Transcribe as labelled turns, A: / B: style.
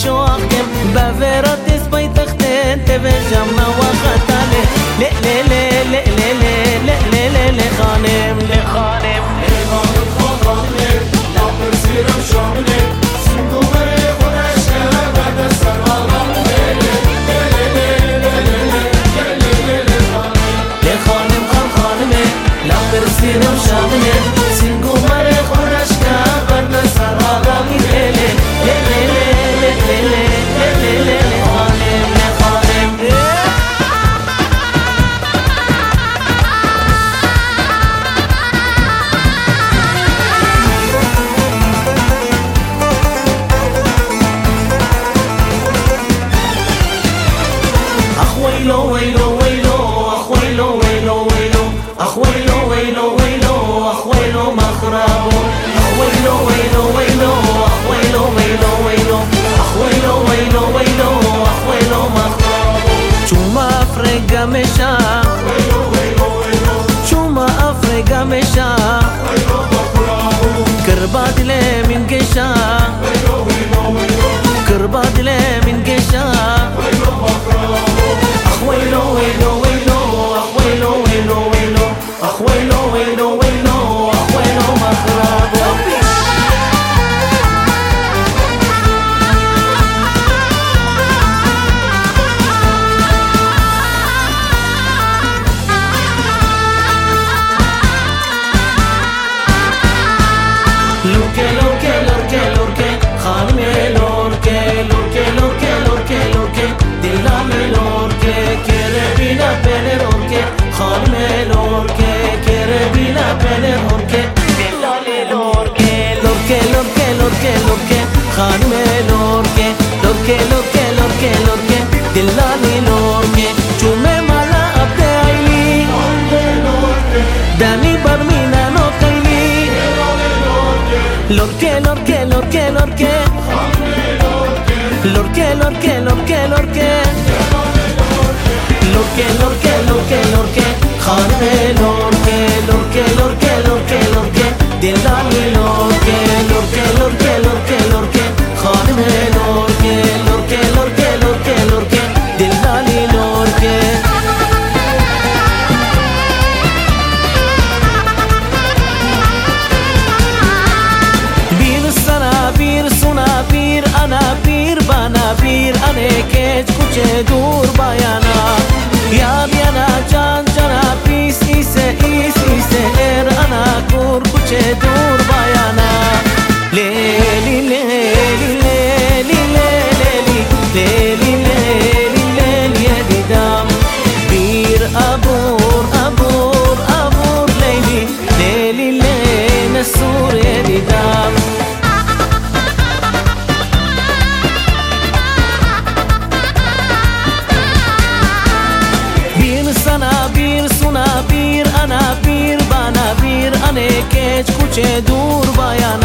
A: txoakem Baberotiz baitakten, tebe jama huelo, huelo, huelo, ajuelo, huelo, huelo, ajuelo, huelo, huelo, ajuelo, majrabo, ajuelo, huelo, huelo, ajuelo, huelo, huelo, ajuelo, huelo, huelo, ajuelo, majrabo, chuma frega mecha, chuma frega mecha, carbadile mingesha, huelo, huelo, huelo, huelo, huelo, huelo, huelo, huelo, huelo, huelo, huelo, huelo, Lorque, lorque, lorque, lorque. Lorque, lorque, lorque, lorque. Lorque, lorque. bir aneket kuçe dur bayan. cu ce dur baiana